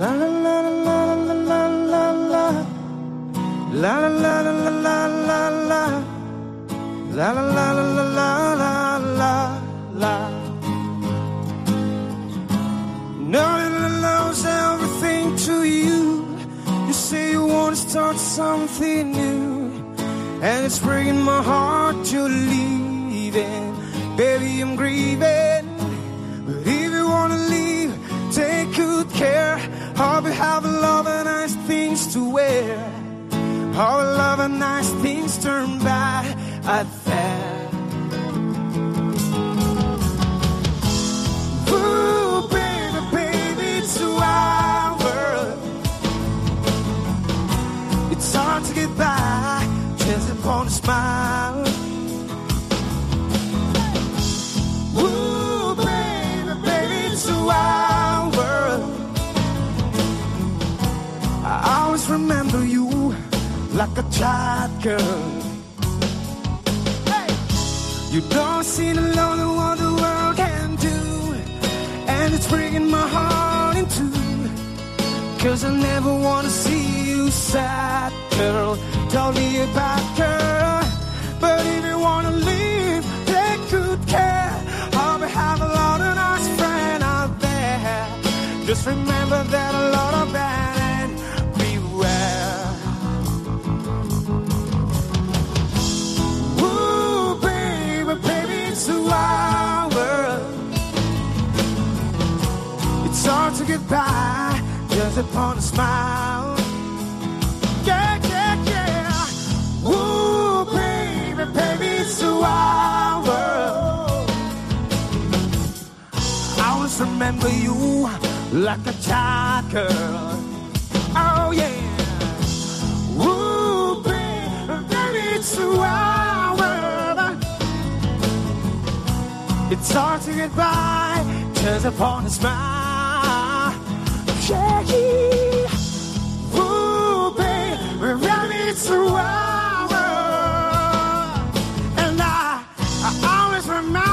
La la la la la la la la La la la la la la la la La la la la la la la la No one knows everything to you You say you want to start something new And it's breaking my heart leave it Baby, I'm grieving things to wear. All a lot of nice things turn bad at that Ooh, baby, baby, it's our world. It's hard to get by just upon a smile. Ooh, baby, baby, it's a always remember you like a child girl. Hey! You don't seem to know what the world can do, and it's breaking my heart in two. Cause I never wanna see you sad, girl. Tell me about her. But if you wanna leave, take good care. Hope you have a lot of nice friends out there. Just remember that a lot of that It's hard to get by just upon a smile. Yeah, yeah, yeah. Ooh, baby, baby, it's a wild world. I always remember you like a child girl. Oh, yeah. Ooh, baby, baby, it's a wild world. It's hard to get by just upon a smile. survivor. And I, I always remember.